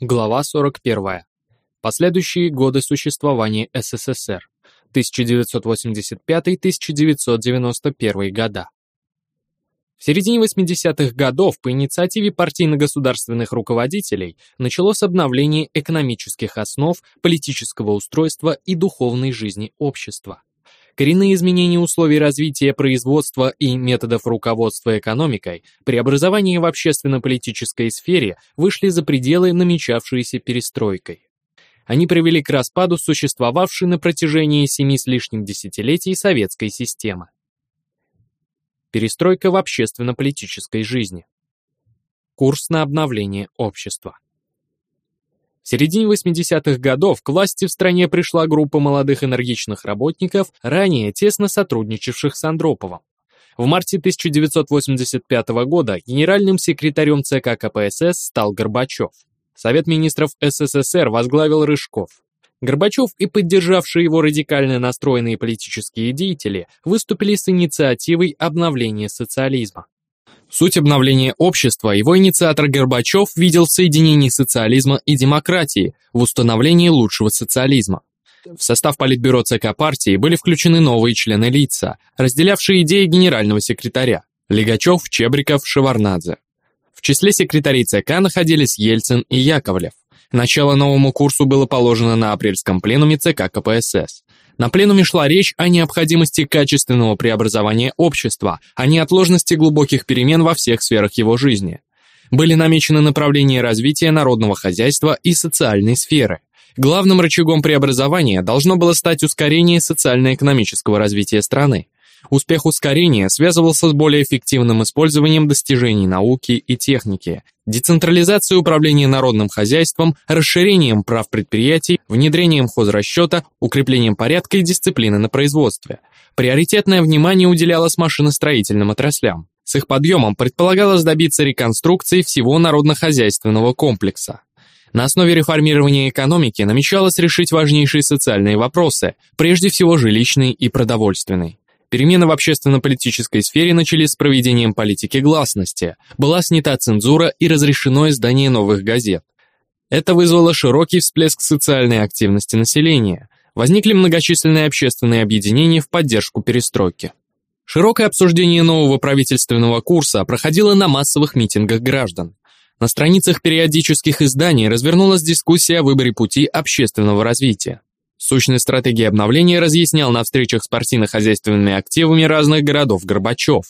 Глава 41. Последующие годы существования СССР. 1985-1991 года. В середине 80-х годов по инициативе партийно-государственных руководителей началось обновление экономических основ, политического устройства и духовной жизни общества. Коренные изменения условий развития производства и методов руководства экономикой, преобразования в общественно-политической сфере вышли за пределы намечавшейся перестройкой. Они привели к распаду существовавшей на протяжении семи с лишним десятилетий советской системы. Перестройка в общественно-политической жизни. Курс на обновление общества. В середине 80-х годов к власти в стране пришла группа молодых энергичных работников, ранее тесно сотрудничавших с Андроповым. В марте 1985 года генеральным секретарем ЦК КПСС стал Горбачев. Совет министров СССР возглавил Рыжков. Горбачев и поддержавшие его радикально настроенные политические деятели выступили с инициативой обновления социализма. Суть обновления общества его инициатор Горбачев видел в соединении социализма и демократии, в установлении лучшего социализма. В состав Политбюро ЦК партии были включены новые члены лица, разделявшие идеи генерального секретаря – Легачев, Чебриков, Шеварнадзе. В числе секретарей ЦК находились Ельцин и Яковлев. Начало новому курсу было положено на апрельском пленуме ЦК КПСС. На пленуме шла речь о необходимости качественного преобразования общества, а неотложности глубоких перемен во всех сферах его жизни. Были намечены направления развития народного хозяйства и социальной сферы. Главным рычагом преобразования должно было стать ускорение социально-экономического развития страны. Успех ускорения связывался с более эффективным использованием достижений науки и техники, децентрализацией управления народным хозяйством, расширением прав предприятий, внедрением хозрасчета, укреплением порядка и дисциплины на производстве. Приоритетное внимание уделялось машиностроительным отраслям. С их подъемом предполагалось добиться реконструкции всего народно-хозяйственного комплекса. На основе реформирования экономики намечалось решить важнейшие социальные вопросы, прежде всего жилищный и продовольственный. Перемены в общественно-политической сфере начались с проведением политики гласности, была снята цензура и разрешено издание новых газет. Это вызвало широкий всплеск социальной активности населения. Возникли многочисленные общественные объединения в поддержку перестройки. Широкое обсуждение нового правительственного курса проходило на массовых митингах граждан. На страницах периодических изданий развернулась дискуссия о выборе пути общественного развития. Сущность стратегии обновления разъяснял на встречах с партийно-хозяйственными активами разных городов Горбачев.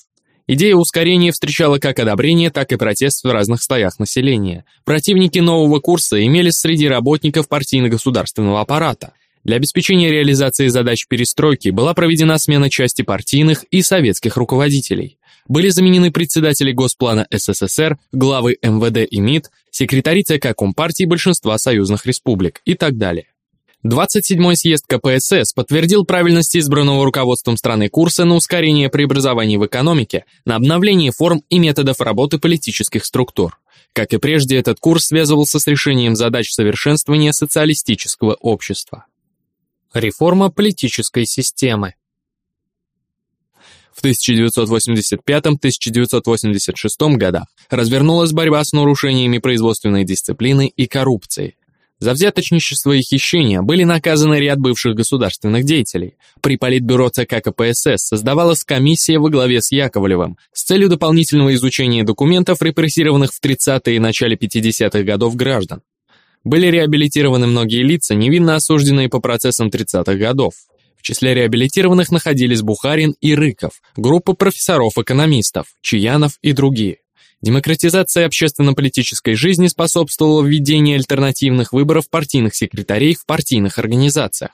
Идея ускорения встречала как одобрение, так и протест в разных слоях населения. Противники нового курса имелись среди работников партийно-государственного аппарата. Для обеспечения реализации задач перестройки была проведена смена части партийных и советских руководителей. Были заменены председатели Госплана СССР, главы МВД и МИД, секретари ЦК Компартии большинства союзных республик и так далее. 27-й съезд КПСС подтвердил правильность избранного руководством страны курса на ускорение преобразований в экономике, на обновление форм и методов работы политических структур. Как и прежде, этот курс связывался с решением задач совершенствования социалистического общества. Реформа политической системы в 1985-1986 годах развернулась борьба с нарушениями производственной дисциплины и коррупцией. За взяточничество и хищение были наказаны ряд бывших государственных деятелей. При политбюро ЦК КПСС создавалась комиссия во главе с Яковлевым с целью дополнительного изучения документов репрессированных в 30-е и начале 50-х годов граждан. Были реабилитированы многие лица, невинно осужденные по процессам 30-х годов. В числе реабилитированных находились Бухарин и Рыков, группа профессоров-экономистов, Чаянов и другие. Демократизация общественно-политической жизни способствовала введению альтернативных выборов партийных секретарей в партийных организациях.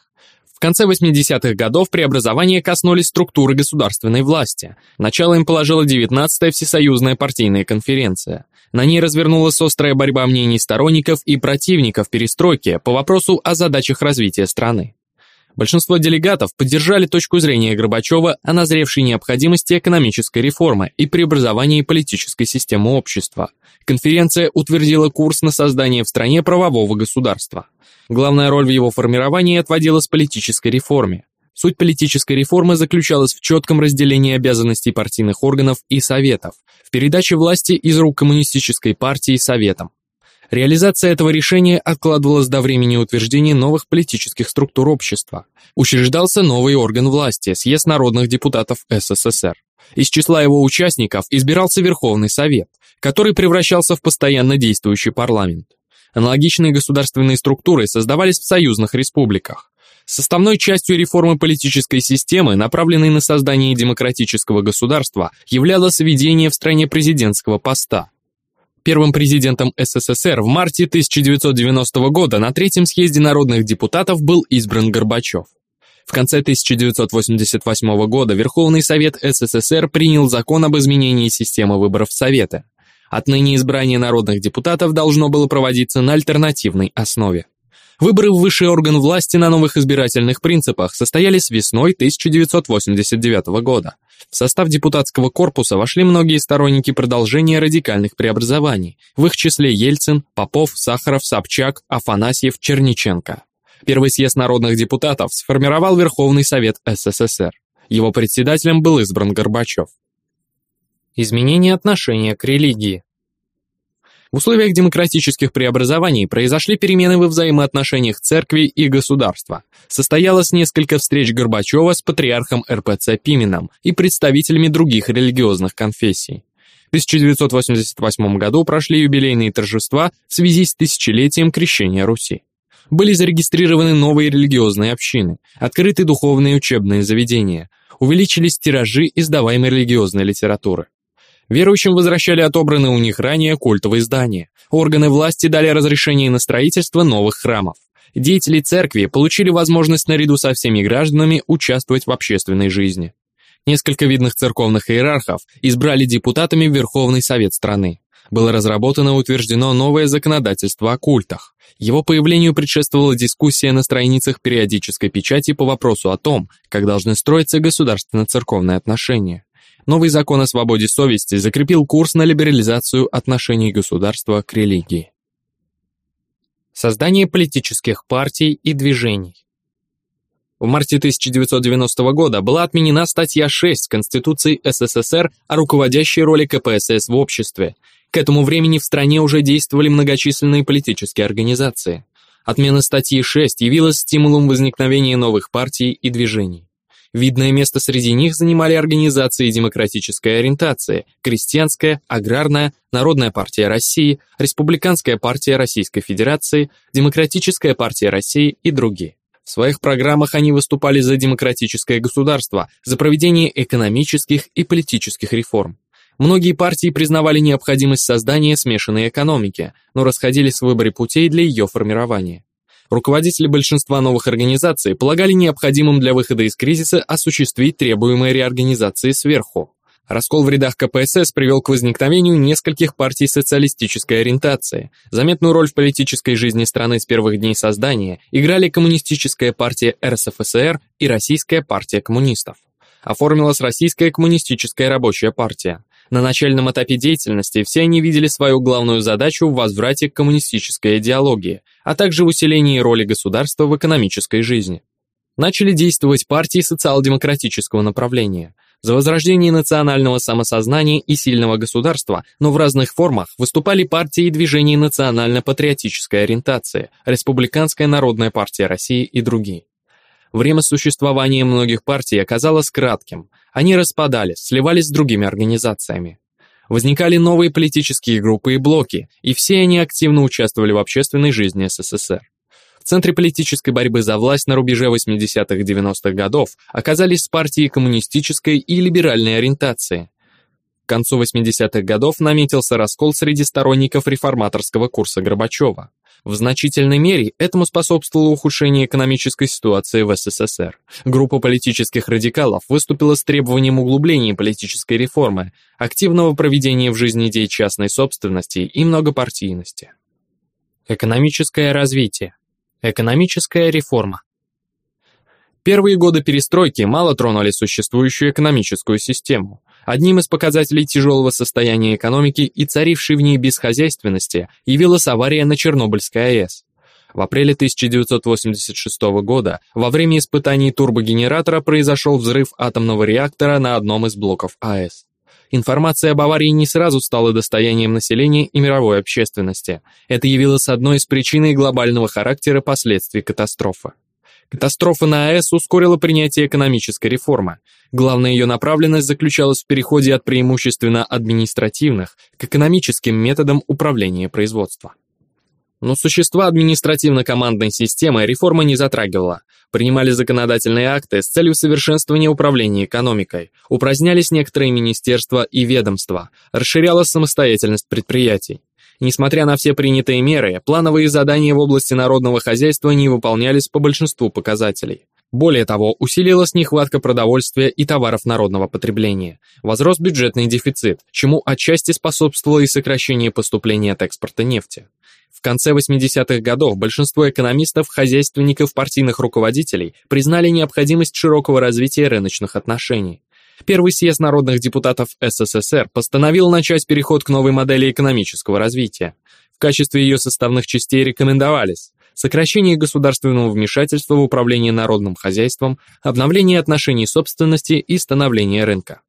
В конце 80-х годов преобразования коснулись структуры государственной власти. Начало им положила 19-я Всесоюзная партийная конференция. На ней развернулась острая борьба мнений сторонников и противников перестройки по вопросу о задачах развития страны. Большинство делегатов поддержали точку зрения Горбачева о назревшей необходимости экономической реформы и преобразовании политической системы общества. Конференция утвердила курс на создание в стране правового государства. Главная роль в его формировании отводилась политической реформе. Суть политической реформы заключалась в четком разделении обязанностей партийных органов и советов, в передаче власти из рук коммунистической партии советам. Реализация этого решения откладывалась до времени утверждения новых политических структур общества. Учреждался новый орган власти – съезд народных депутатов СССР. Из числа его участников избирался Верховный Совет, который превращался в постоянно действующий парламент. Аналогичные государственные структуры создавались в союзных республиках. Составной частью реформы политической системы, направленной на создание демократического государства, являлось введение в стране президентского поста. Первым президентом СССР в марте 1990 года на Третьем съезде народных депутатов был избран Горбачев. В конце 1988 года Верховный Совет СССР принял закон об изменении системы выборов Совета. Отныне избрание народных депутатов должно было проводиться на альтернативной основе. Выборы в высший орган власти на новых избирательных принципах состоялись весной 1989 года. В состав депутатского корпуса вошли многие сторонники продолжения радикальных преобразований, в их числе Ельцин, Попов, Сахаров, Собчак, Афанасьев, Черниченко. Первый съезд народных депутатов сформировал Верховный Совет СССР. Его председателем был избран Горбачев. Изменение отношения к религии. В условиях демократических преобразований произошли перемены во взаимоотношениях церкви и государства. Состоялось несколько встреч Горбачева с патриархом РПЦ Пименом и представителями других религиозных конфессий. В 1988 году прошли юбилейные торжества в связи с тысячелетием крещения Руси. Были зарегистрированы новые религиозные общины, открыты духовные учебные заведения, увеличились тиражи издаваемой религиозной литературы. Верующим возвращали отобранные у них ранее культовые здания. Органы власти дали разрешение на строительство новых храмов. Деятели церкви получили возможность наряду со всеми гражданами участвовать в общественной жизни. Несколько видных церковных иерархов избрали депутатами Верховный Совет страны. Было разработано и утверждено новое законодательство о культах. Его появлению предшествовала дискуссия на страницах периодической печати по вопросу о том, как должны строиться государственно-церковные отношения. Новый закон о свободе совести закрепил курс на либерализацию отношений государства к религии. Создание политических партий и движений. В марте 1990 года была отменена статья 6 Конституции СССР о руководящей роли КПСС в обществе. К этому времени в стране уже действовали многочисленные политические организации. Отмена статьи 6 явилась стимулом возникновения новых партий и движений. Видное место среди них занимали организации демократической ориентации, крестьянская, аграрная, Народная партия России, Республиканская партия Российской Федерации, Демократическая партия России и другие. В своих программах они выступали за демократическое государство, за проведение экономических и политических реформ. Многие партии признавали необходимость создания смешанной экономики, но расходились в выборе путей для ее формирования. Руководители большинства новых организаций полагали необходимым для выхода из кризиса осуществить требуемые реорганизации сверху. Раскол в рядах КПСС привел к возникновению нескольких партий социалистической ориентации. Заметную роль в политической жизни страны с первых дней создания играли Коммунистическая партия РСФСР и Российская партия коммунистов. Оформилась Российская коммунистическая рабочая партия. На начальном этапе деятельности все они видели свою главную задачу в возврате к коммунистической идеологии, а также в усилении роли государства в экономической жизни. Начали действовать партии социал-демократического направления. За возрождение национального самосознания и сильного государства, но в разных формах выступали партии и движения национально-патриотической ориентации, Республиканская народная партия России и другие. Время существования многих партий оказалось кратким – они распадались, сливались с другими организациями. Возникали новые политические группы и блоки, и все они активно участвовали в общественной жизни СССР. В центре политической борьбы за власть на рубеже 80-х-90-х годов оказались партии коммунистической и либеральной ориентации. К концу 80-х годов наметился раскол среди сторонников реформаторского курса Горбачева. В значительной мере этому способствовало ухудшение экономической ситуации в СССР. Группа политических радикалов выступила с требованием углубления политической реформы, активного проведения в жизни идей частной собственности и многопартийности. Экономическое развитие. Экономическая реформа. Первые годы перестройки мало тронули существующую экономическую систему. Одним из показателей тяжелого состояния экономики и царившей в ней бесхозяйственности явилась авария на Чернобыльской АЭС. В апреле 1986 года во время испытаний турбогенератора произошел взрыв атомного реактора на одном из блоков АЭС. Информация об аварии не сразу стала достоянием населения и мировой общественности. Это явилось одной из причин глобального характера последствий катастрофы. Катастрофа на АЭС ускорила принятие экономической реформы. Главная ее направленность заключалась в переходе от преимущественно административных к экономическим методам управления производства. Но существа административно-командной системы реформа не затрагивала. Принимали законодательные акты с целью совершенствования управления экономикой, упразднялись некоторые министерства и ведомства, расширялась самостоятельность предприятий. Несмотря на все принятые меры, плановые задания в области народного хозяйства не выполнялись по большинству показателей. Более того, усилилась нехватка продовольствия и товаров народного потребления. Возрос бюджетный дефицит, чему отчасти способствовало и сокращение поступления от экспорта нефти. В конце 80-х годов большинство экономистов, хозяйственников, партийных руководителей признали необходимость широкого развития рыночных отношений. Первый съезд народных депутатов СССР постановил начать переход к новой модели экономического развития. В качестве ее составных частей рекомендовались сокращение государственного вмешательства в управление народным хозяйством, обновление отношений собственности и становление рынка.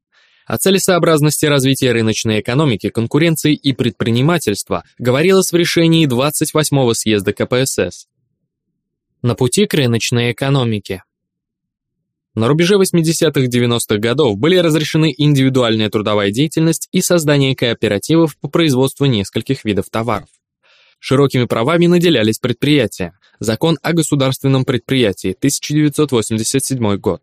О целесообразности развития рыночной экономики, конкуренции и предпринимательства говорилось в решении 28-го съезда КПСС. На пути к рыночной экономике. На рубеже 80-х-90-х годов были разрешены индивидуальная трудовая деятельность и создание кооперативов по производству нескольких видов товаров. Широкими правами наделялись предприятия. Закон о государственном предприятии, 1987 год.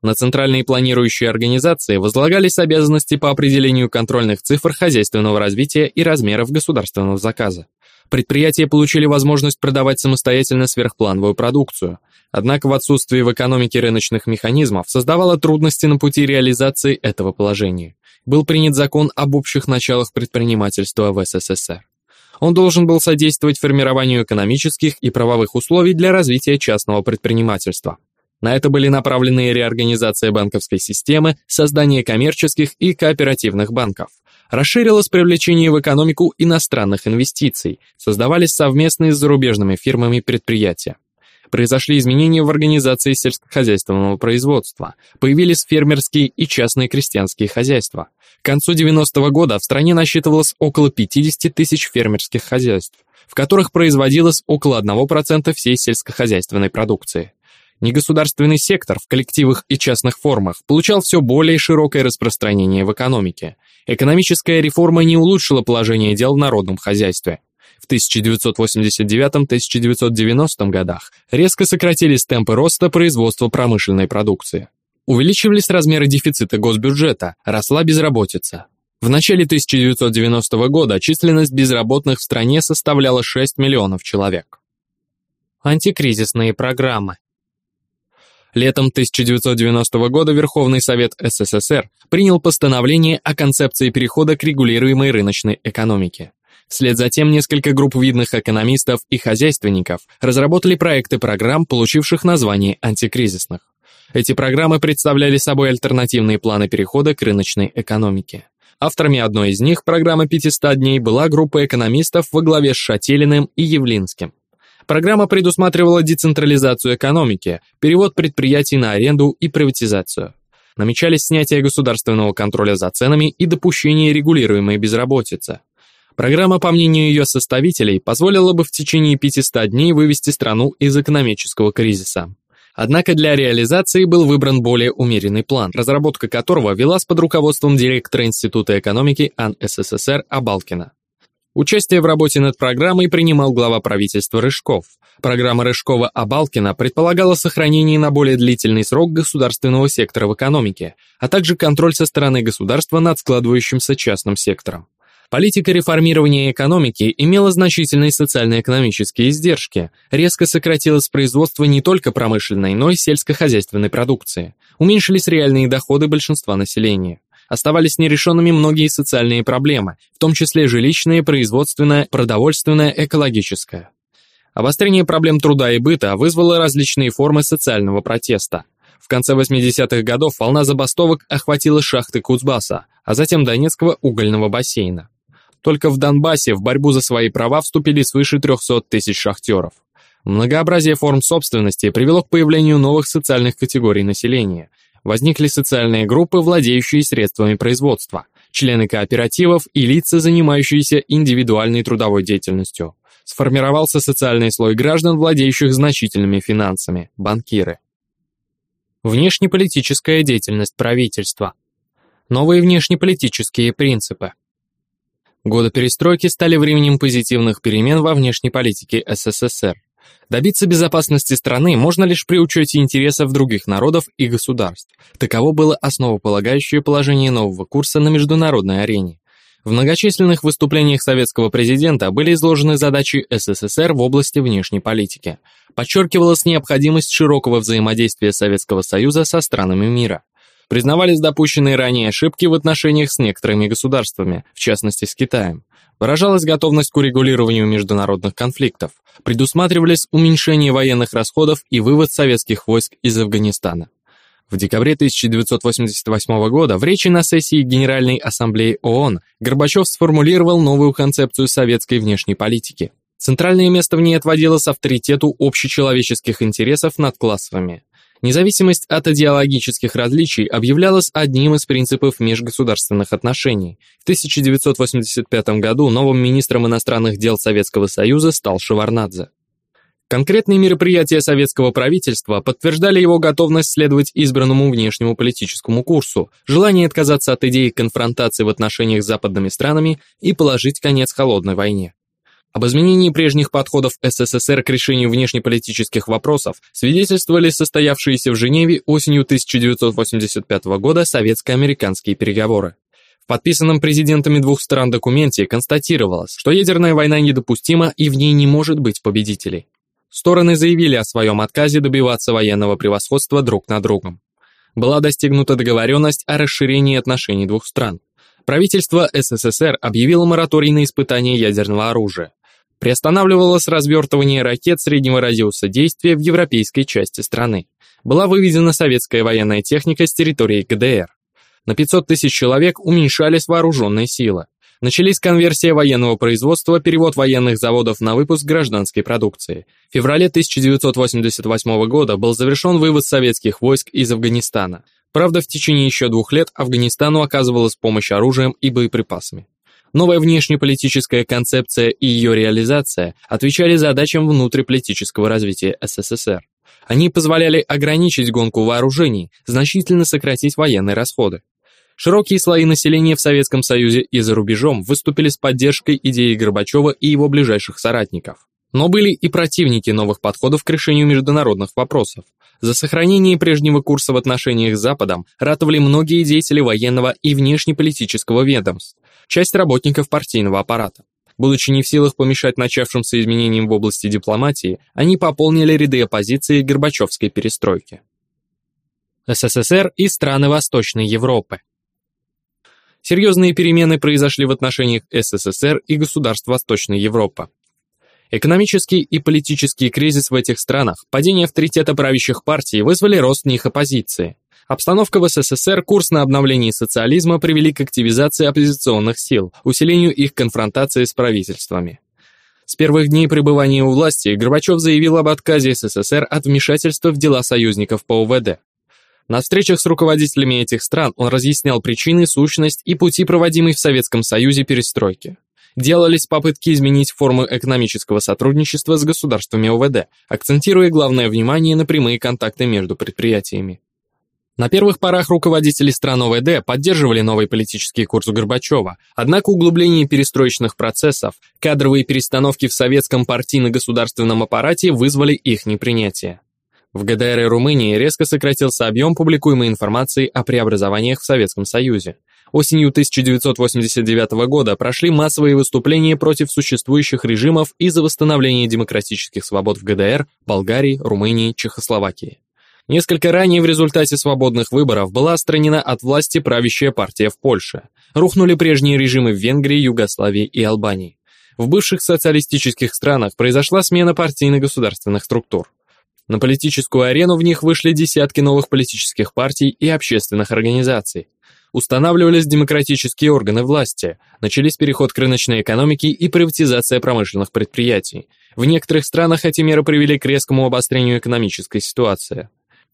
На центральные планирующие организации возлагались обязанности по определению контрольных цифр хозяйственного развития и размеров государственного заказа. Предприятия получили возможность продавать самостоятельно сверхплановую продукцию. Однако в отсутствии в экономике рыночных механизмов создавало трудности на пути реализации этого положения. Был принят закон об общих началах предпринимательства в СССР. Он должен был содействовать формированию экономических и правовых условий для развития частного предпринимательства. На это были направлены реорганизация банковской системы, создание коммерческих и кооперативных банков. Расширилось привлечение в экономику иностранных инвестиций, создавались совместные с зарубежными фирмами предприятия. Произошли изменения в организации сельскохозяйственного производства, появились фермерские и частные крестьянские хозяйства. К концу 90-го года в стране насчитывалось около 50 тысяч фермерских хозяйств, в которых производилось около 1% всей сельскохозяйственной продукции. Негосударственный сектор в коллективах и частных формах получал все более широкое распространение в экономике. Экономическая реформа не улучшила положение дел в народном хозяйстве. В 1989-1990 годах резко сократились темпы роста производства промышленной продукции. Увеличивались размеры дефицита госбюджета, росла безработица. В начале 1990 года численность безработных в стране составляла 6 миллионов человек. Антикризисные программы Летом 1990 года Верховный Совет СССР принял постановление о концепции перехода к регулируемой рыночной экономике. Вслед за тем несколько групп видных экономистов и хозяйственников разработали проекты программ, получивших название антикризисных. Эти программы представляли собой альтернативные планы перехода к рыночной экономике. Авторами одной из них, программы 500 дней, была группа экономистов во главе с Шатилиным и Явлинским. Программа предусматривала децентрализацию экономики, перевод предприятий на аренду и приватизацию. Намечались снятие государственного контроля за ценами и допущение регулируемой безработицы. Программа, по мнению ее составителей, позволила бы в течение 500 дней вывести страну из экономического кризиса. Однако для реализации был выбран более умеренный план, разработка которого велась под руководством директора Института экономики АН СССР Абалкина. Участие в работе над программой принимал глава правительства Рыжков. Программа Рыжкова-Абалкина предполагала сохранение на более длительный срок государственного сектора в экономике, а также контроль со стороны государства над складывающимся частным сектором. Политика реформирования экономики имела значительные социально-экономические издержки, резко сократилось производство не только промышленной, но и сельскохозяйственной продукции, уменьшились реальные доходы большинства населения оставались нерешенными многие социальные проблемы, в том числе жилищная, производственная, продовольственная, экологическая. Обострение проблем труда и быта вызвало различные формы социального протеста. В конце 80-х годов волна забастовок охватила шахты Кузбасса, а затем Донецкого угольного бассейна. Только в Донбассе в борьбу за свои права вступили свыше 300 тысяч шахтеров. Многообразие форм собственности привело к появлению новых социальных категорий населения, Возникли социальные группы, владеющие средствами производства. члены кооперативов и лица, занимающиеся индивидуальной трудовой деятельностью. Сформировался социальный слой граждан, владеющих значительными финансами – банкиры. Внешнеполитическая деятельность правительства. Новые внешнеполитические принципы. Годы перестройки стали временем позитивных перемен во внешней политике СССР. Добиться безопасности страны можно лишь при учете интересов других народов и государств. Таково было основополагающее положение нового курса на международной арене. В многочисленных выступлениях советского президента были изложены задачи СССР в области внешней политики. Подчеркивалась необходимость широкого взаимодействия Советского Союза со странами мира. Признавались допущенные ранее ошибки в отношениях с некоторыми государствами, в частности с Китаем. Выражалась готовность к урегулированию международных конфликтов. Предусматривались уменьшение военных расходов и вывод советских войск из Афганистана. В декабре 1988 года в речи на сессии Генеральной Ассамблеи ООН Горбачев сформулировал новую концепцию советской внешней политики. Центральное место в ней отводилось авторитету общечеловеческих интересов над классовыми. Независимость от идеологических различий объявлялась одним из принципов межгосударственных отношений. В 1985 году новым министром иностранных дел Советского Союза стал Шеварнадзе. Конкретные мероприятия советского правительства подтверждали его готовность следовать избранному внешнему политическому курсу, желание отказаться от идеи конфронтации в отношениях с западными странами и положить конец холодной войне. Об изменении прежних подходов СССР к решению внешнеполитических вопросов свидетельствовали состоявшиеся в Женеве осенью 1985 года советско-американские переговоры. В подписанном президентами двух стран документе констатировалось, что ядерная война недопустима и в ней не может быть победителей. Стороны заявили о своем отказе добиваться военного превосходства друг над другом. Была достигнута договоренность о расширении отношений двух стран. Правительство СССР объявило мораторий на испытание ядерного оружия приостанавливалось развертывание ракет среднего радиуса действия в европейской части страны. Была выведена советская военная техника с территории ГДР. На 500 тысяч человек уменьшались вооруженные силы. Начались конверсия военного производства, перевод военных заводов на выпуск гражданской продукции. В феврале 1988 года был завершен вывод советских войск из Афганистана. Правда, в течение еще двух лет Афганистану оказывалась помощь оружием и боеприпасами. Новая внешнеполитическая концепция и ее реализация отвечали задачам внутриполитического развития СССР. Они позволяли ограничить гонку вооружений, значительно сократить военные расходы. Широкие слои населения в Советском Союзе и за рубежом выступили с поддержкой идеи Горбачева и его ближайших соратников. Но были и противники новых подходов к решению международных вопросов. За сохранение прежнего курса в отношениях с Западом ратовали многие деятели военного и внешнеполитического ведомств, часть работников партийного аппарата. Будучи не в силах помешать начавшимся изменениям в области дипломатии, они пополнили ряды оппозиции Горбачевской перестройки. СССР и страны Восточной Европы. Серьезные перемены произошли в отношениях СССР и государств Восточной Европы. Экономический и политический кризис в этих странах, падение авторитета правящих партий вызвали рост в них оппозиции. Обстановка в СССР, курс на обновление социализма привели к активизации оппозиционных сил, усилению их конфронтации с правительствами. С первых дней пребывания у власти Горбачев заявил об отказе СССР от вмешательства в дела союзников по УВД. На встречах с руководителями этих стран он разъяснял причины, сущность и пути проводимой в Советском Союзе перестройки делались попытки изменить формы экономического сотрудничества с государствами ОВД, акцентируя главное внимание на прямые контакты между предприятиями. На первых порах руководители стран ОВД поддерживали новый политический курс Горбачева, однако углубление перестроечных процессов, кадровые перестановки в советском партийно-государственном аппарате вызвали их непринятие. В ГДР и Румынии резко сократился объем публикуемой информации о преобразованиях в Советском Союзе. Осенью 1989 года прошли массовые выступления против существующих режимов и за восстановление демократических свобод в ГДР, Болгарии, Румынии, Чехословакии. Несколько ранее в результате свободных выборов была отстранена от власти правящая партия в Польше. Рухнули прежние режимы в Венгрии, Югославии и Албании. В бывших социалистических странах произошла смена партийно-государственных структур. На политическую арену в них вышли десятки новых политических партий и общественных организаций. Устанавливались демократические органы власти, начались переход к рыночной экономике и приватизация промышленных предприятий. В некоторых странах эти меры привели к резкому обострению экономической ситуации.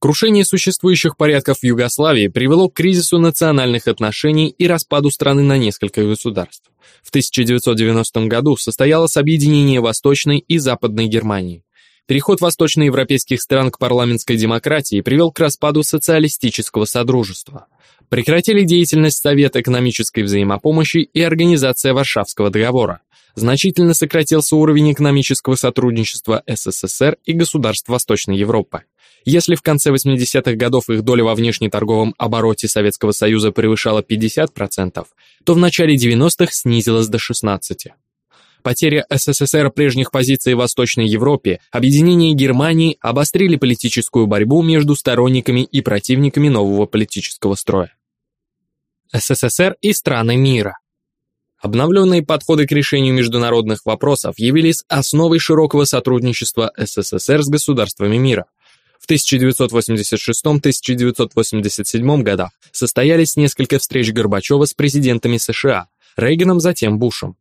Крушение существующих порядков в Югославии привело к кризису национальных отношений и распаду страны на несколько государств. В 1990 году состоялось объединение Восточной и Западной Германии. Переход восточноевропейских стран к парламентской демократии привел к распаду социалистического содружества. Прекратили деятельность Совет экономической взаимопомощи и Организация Варшавского договора. Значительно сократился уровень экономического сотрудничества СССР и государств Восточной Европы. Если в конце 80-х годов их доля во внешнеторговом обороте Советского Союза превышала 50%, то в начале 90-х снизилась до 16%. Потеря СССР прежних позиций в Восточной Европе, объединение Германии обострили политическую борьбу между сторонниками и противниками нового политического строя. СССР и страны мира Обновленные подходы к решению международных вопросов явились основой широкого сотрудничества СССР с государствами мира. В 1986-1987 годах состоялись несколько встреч Горбачева с президентами США, Рейганом, затем Бушем.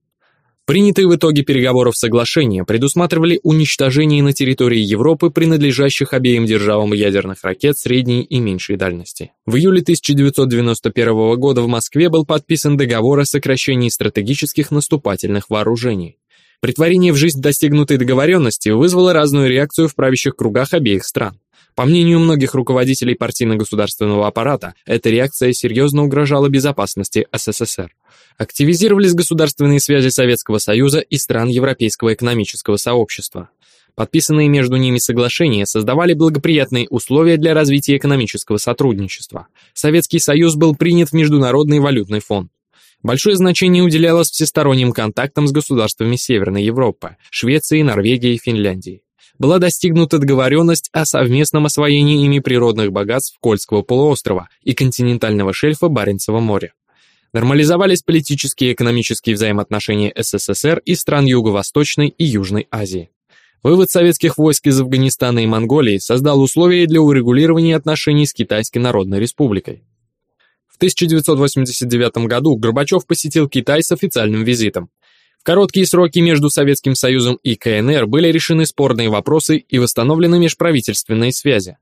Принятые в итоге переговоров соглашения предусматривали уничтожение на территории Европы принадлежащих обеим державам ядерных ракет средней и меньшей дальности. В июле 1991 года в Москве был подписан договор о сокращении стратегических наступательных вооружений. Притворение в жизнь достигнутой договоренности вызвало разную реакцию в правящих кругах обеих стран. По мнению многих руководителей партийно-государственного аппарата, эта реакция серьезно угрожала безопасности СССР. Активизировались государственные связи Советского Союза и стран Европейского экономического сообщества. Подписанные между ними соглашения создавали благоприятные условия для развития экономического сотрудничества. Советский Союз был принят в Международный валютный фонд. Большое значение уделялось всесторонним контактам с государствами Северной Европы, Швецией, Норвегией и Финляндией была достигнута договоренность о совместном освоении ими природных богатств Кольского полуострова и континентального шельфа Баренцева моря. Нормализовались политические и экономические взаимоотношения СССР и стран Юго-Восточной и Южной Азии. Вывод советских войск из Афганистана и Монголии создал условия для урегулирования отношений с Китайской Народной Республикой. В 1989 году Горбачев посетил Китай с официальным визитом. В короткие сроки между Советским Союзом и КНР были решены спорные вопросы и восстановлены межправительственные связи.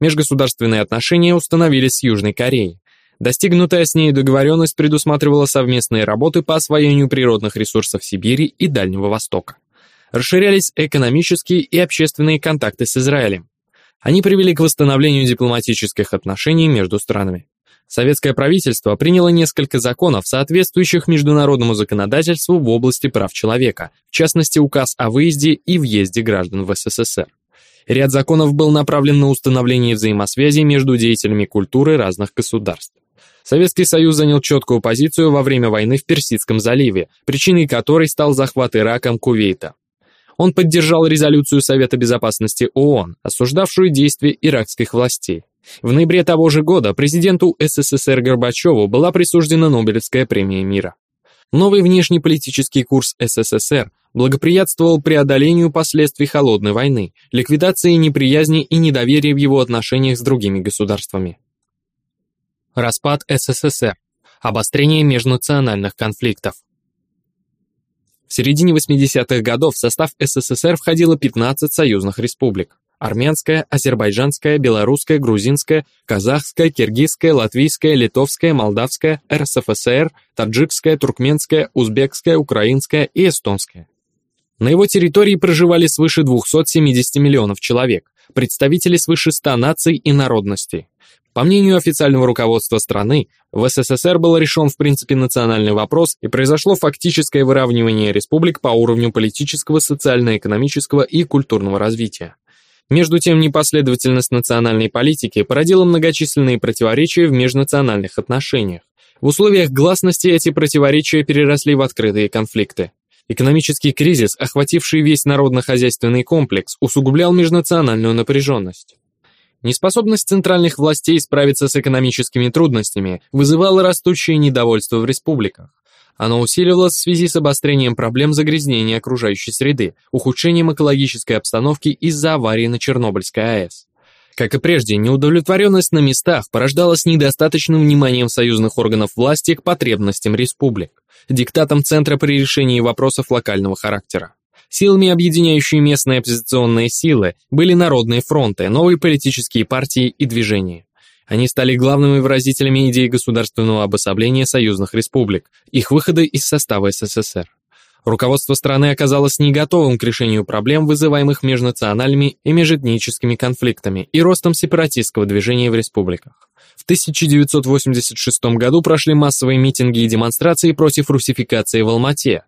Межгосударственные отношения установились с Южной Кореей. Достигнутая с ней договоренность предусматривала совместные работы по освоению природных ресурсов Сибири и Дальнего Востока. Расширялись экономические и общественные контакты с Израилем. Они привели к восстановлению дипломатических отношений между странами. Советское правительство приняло несколько законов, соответствующих международному законодательству в области прав человека, в частности указ о выезде и въезде граждан в СССР. Ряд законов был направлен на установление взаимосвязи между деятелями культуры разных государств. Советский Союз занял четкую позицию во время войны в Персидском заливе, причиной которой стал захват Ираком Кувейта. Он поддержал резолюцию Совета Безопасности ООН, осуждавшую действия иракских властей. В ноябре того же года президенту СССР Горбачеву была присуждена Нобелевская премия мира. Новый внешнеполитический курс СССР благоприятствовал преодолению последствий холодной войны, ликвидации неприязни и недоверия в его отношениях с другими государствами. Распад СССР. Обострение межнациональных конфликтов. В середине 80-х годов в состав СССР входило 15 союзных республик армянская, азербайджанская, белорусская, грузинская, казахская, киргизская, латвийская, литовская, молдавская, РСФСР, таджикская, туркменская, узбекская, украинская и эстонская. На его территории проживали свыше 270 миллионов человек, представители свыше 100 наций и народностей. По мнению официального руководства страны, в СССР был решен в принципе национальный вопрос и произошло фактическое выравнивание республик по уровню политического, социально-экономического и культурного развития. Между тем, непоследовательность национальной политики породила многочисленные противоречия в межнациональных отношениях. В условиях гласности эти противоречия переросли в открытые конфликты. Экономический кризис, охвативший весь народно-хозяйственный комплекс, усугублял межнациональную напряженность. Неспособность центральных властей справиться с экономическими трудностями вызывала растущее недовольство в республиках. Оно усиливалось в связи с обострением проблем загрязнения окружающей среды, ухудшением экологической обстановки из-за аварии на Чернобыльской АЭС. Как и прежде, неудовлетворенность на местах порождалась недостаточным вниманием союзных органов власти к потребностям республик, диктатом центра при решении вопросов локального характера. Силами, объединяющими местные оппозиционные силы, были народные фронты, новые политические партии и движения. Они стали главными выразителями идеи государственного обособления союзных республик, их выхода из состава СССР. Руководство страны оказалось не готовым к решению проблем, вызываемых межнациональными и межэтническими конфликтами и ростом сепаратистского движения в республиках. В 1986 году прошли массовые митинги и демонстрации против русификации в Алмате.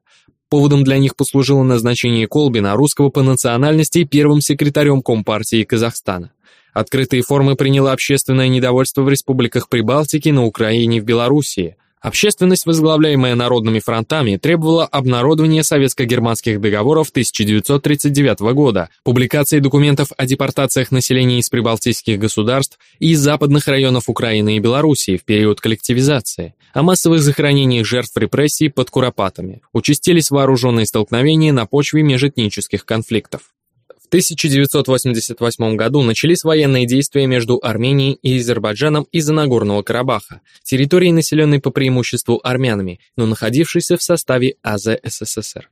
Поводом для них послужило назначение Колбина, русского по национальности, первым секретарем Компартии Казахстана. Открытые формы приняло общественное недовольство в республиках Прибалтики, на Украине и в Белоруссии. Общественность, возглавляемая народными фронтами, требовала обнародования советско-германских договоров 1939 года, публикации документов о депортациях населения из прибалтийских государств и из западных районов Украины и Белоруссии в период коллективизации, о массовых захоронениях жертв репрессий под Куропатами. Участились вооруженные столкновения на почве межэтнических конфликтов. 1988 году начались военные действия между Арменией и Азербайджаном из-за Нагорного Карабаха, территории, населенной по преимуществу армянами, но находившейся в составе АЗ-СССР.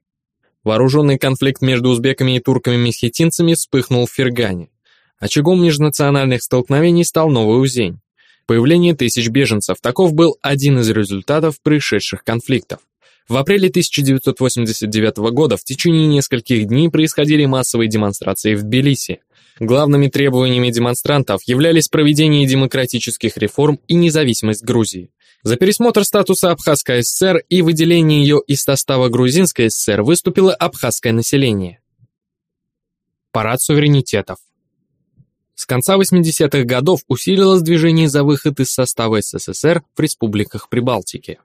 Вооруженный конфликт между узбеками и турками-месхетинцами вспыхнул в Фергане. Очагом межнациональных столкновений стал Новый Узень. Появление тысяч беженцев – таков был один из результатов происшедших конфликтов. В апреле 1989 года в течение нескольких дней происходили массовые демонстрации в Тбилиси. Главными требованиями демонстрантов являлись проведение демократических реформ и независимость Грузии. За пересмотр статуса Абхазской ССР и выделение ее из состава Грузинской ССР выступило абхазское население. Парад суверенитетов. С конца 80-х годов усилилось движение за выход из состава СССР в республиках Прибалтики.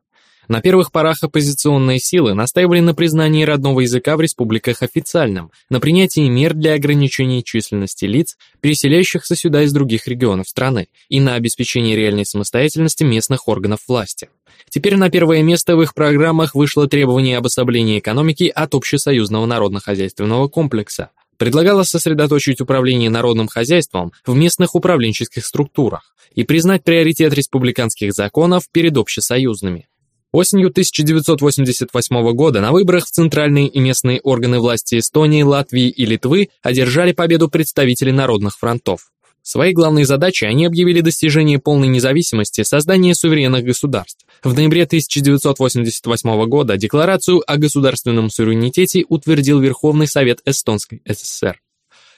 На первых порах оппозиционные силы настаивали на признании родного языка в республиках официальным, на принятии мер для ограничения численности лиц, переселяющихся сюда из других регионов страны, и на обеспечении реальной самостоятельности местных органов власти. Теперь на первое место в их программах вышло требование обособления экономики от общесоюзного народно-хозяйственного комплекса. Предлагалось сосредоточить управление народным хозяйством в местных управленческих структурах и признать приоритет республиканских законов перед общесоюзными. Осенью 1988 года на выборах в центральные и местные органы власти Эстонии, Латвии и Литвы одержали победу представители народных фронтов. Своей главной задачей они объявили достижение полной независимости, создание суверенных государств. В ноябре 1988 года Декларацию о государственном суверенитете утвердил Верховный Совет Эстонской ССР.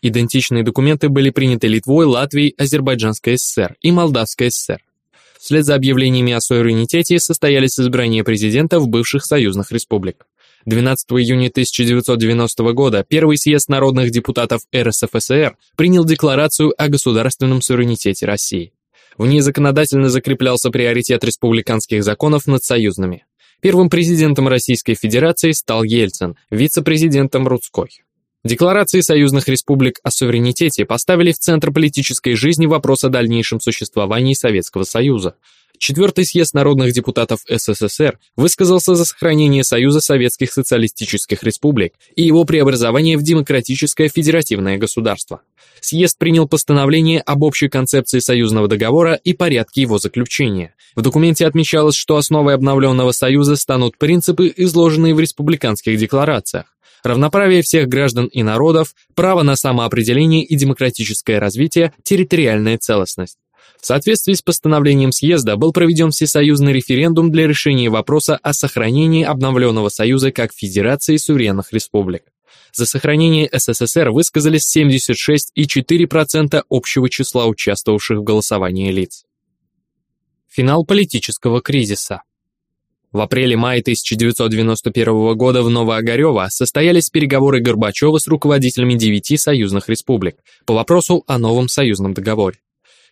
Идентичные документы были приняты Литвой, Латвией, Азербайджанской ССР и Молдавской ССР. Вслед за объявлениями о суверенитете состоялись избрания президентов бывших союзных республик. 12 июня 1990 года Первый съезд народных депутатов РСФСР принял декларацию о государственном суверенитете России. В ней законодательно закреплялся приоритет республиканских законов над союзными. Первым президентом Российской Федерации стал Ельцин, вице-президентом Рудской. Декларации союзных республик о суверенитете поставили в центр политической жизни вопрос о дальнейшем существовании Советского Союза. Четвертый съезд народных депутатов СССР высказался за сохранение Союза Советских Социалистических Республик и его преобразование в демократическое федеративное государство. Съезд принял постановление об общей концепции союзного договора и порядке его заключения. В документе отмечалось, что основой обновленного союза станут принципы, изложенные в республиканских декларациях равноправие всех граждан и народов, право на самоопределение и демократическое развитие, территориальная целостность. В соответствии с постановлением съезда был проведен всесоюзный референдум для решения вопроса о сохранении обновленного союза как федерации суверенных республик. За сохранение СССР высказались 76,4% общего числа участвовавших в голосовании лиц. Финал политического кризиса. В апреле-мае 1991 года в Новоогарево состоялись переговоры Горбачева с руководителями девяти союзных республик по вопросу о новом союзном договоре.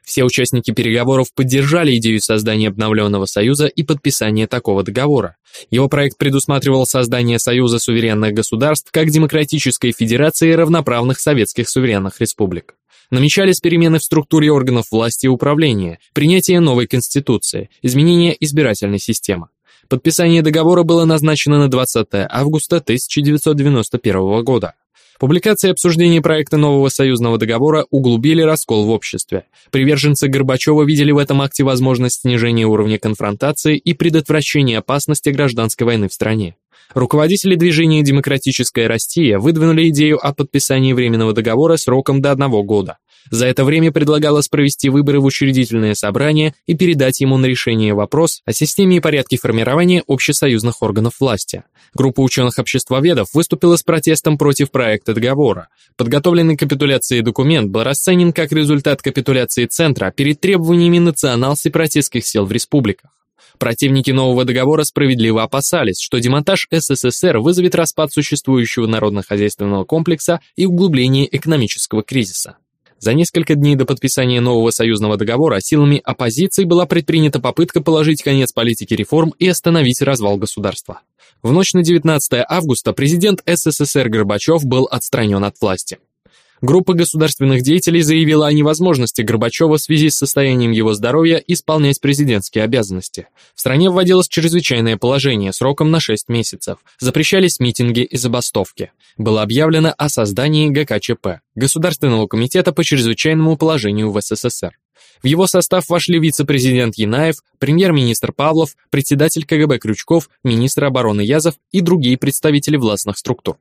Все участники переговоров поддержали идею создания обновленного союза и подписания такого договора. Его проект предусматривал создание союза суверенных государств как демократической федерации равноправных советских суверенных республик. Намечались перемены в структуре органов власти и управления, принятие новой конституции, изменение избирательной системы. Подписание договора было назначено на 20 августа 1991 года. Публикация и обсуждение проекта нового союзного договора углубили раскол в обществе. Приверженцы Горбачева видели в этом акте возможность снижения уровня конфронтации и предотвращения опасности гражданской войны в стране. Руководители движения «Демократическая Россия» выдвинули идею о подписании временного договора сроком до одного года. За это время предлагалось провести выборы в учредительное собрание и передать ему на решение вопрос о системе и порядке формирования общесоюзных органов власти. Группа ученых-обществоведов выступила с протестом против проекта договора. Подготовленный капитуляцией документ был расценен как результат капитуляции Центра перед требованиями национал-сепаратистских сил в республиках. Противники нового договора справедливо опасались, что демонтаж СССР вызовет распад существующего народно-хозяйственного комплекса и углубление экономического кризиса. За несколько дней до подписания нового союзного договора силами оппозиции была предпринята попытка положить конец политике реформ и остановить развал государства. В ночь на 19 августа президент СССР Горбачев был отстранен от власти. Группа государственных деятелей заявила о невозможности Горбачева в связи с состоянием его здоровья исполнять президентские обязанности. В стране вводилось чрезвычайное положение сроком на 6 месяцев, запрещались митинги и забастовки. Было объявлено о создании ГКЧП – Государственного комитета по чрезвычайному положению в СССР. В его состав вошли вице-президент Янаев, премьер-министр Павлов, председатель КГБ Крючков, министр обороны Язов и другие представители властных структур.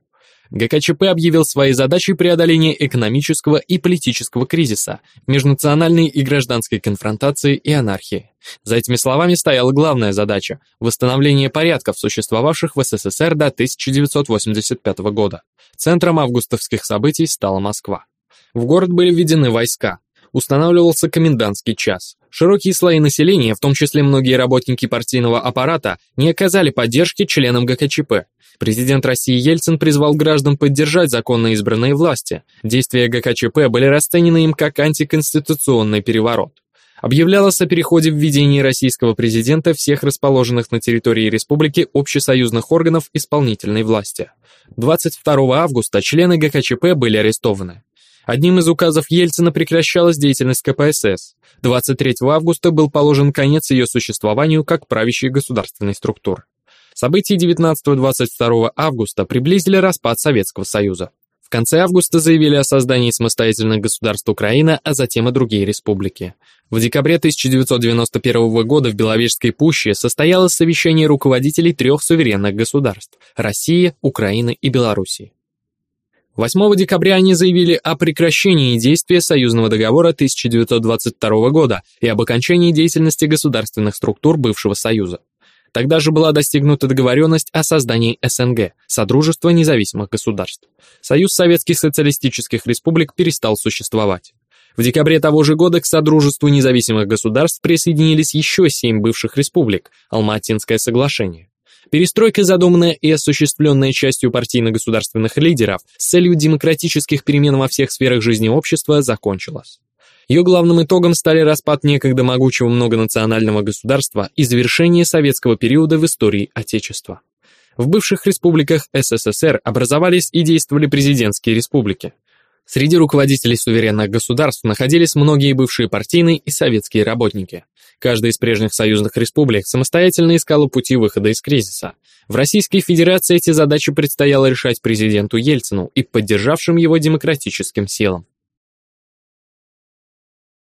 ГКЧП объявил своей задачей преодоление экономического и политического кризиса, межнациональной и гражданской конфронтации и анархии. За этими словами стояла главная задача – восстановление порядков, существовавших в СССР до 1985 года. Центром августовских событий стала Москва. В город были введены войска, устанавливался комендантский час. Широкие слои населения, в том числе многие работники партийного аппарата, не оказали поддержки членам ГКЧП. Президент России Ельцин призвал граждан поддержать законно избранные власти. Действия ГКЧП были расценены им как антиконституционный переворот. Объявлялось о переходе в ведение российского президента всех расположенных на территории республики общесоюзных органов исполнительной власти. 22 августа члены ГКЧП были арестованы. Одним из указов Ельцина прекращалась деятельность КПСС. 23 августа был положен конец ее существованию как правящей государственной структуры. События 19-22 августа приблизили распад Советского Союза. В конце августа заявили о создании самостоятельных государств Украина, а затем и другие республики. В декабре 1991 года в Беловежской пуще состоялось совещание руководителей трех суверенных государств – России, Украины и Белоруссии. 8 декабря они заявили о прекращении действия союзного договора 1922 года и об окончании деятельности государственных структур бывшего Союза. Тогда же была достигнута договоренность о создании СНГ – Содружества независимых государств. Союз Советских Социалистических Республик перестал существовать. В декабре того же года к Содружеству независимых государств присоединились еще семь бывших республик – Алма-Атинское соглашение. Перестройка, задуманная и осуществленная частью партийно-государственных лидеров с целью демократических перемен во всех сферах жизни общества, закончилась. Ее главным итогом стали распад некогда могучего многонационального государства и завершение советского периода в истории Отечества. В бывших республиках СССР образовались и действовали президентские республики. Среди руководителей суверенных государств находились многие бывшие партийные и советские работники. Каждая из прежних союзных республик самостоятельно искала пути выхода из кризиса. В Российской Федерации эти задачи предстояло решать президенту Ельцину и поддержавшим его демократическим силам.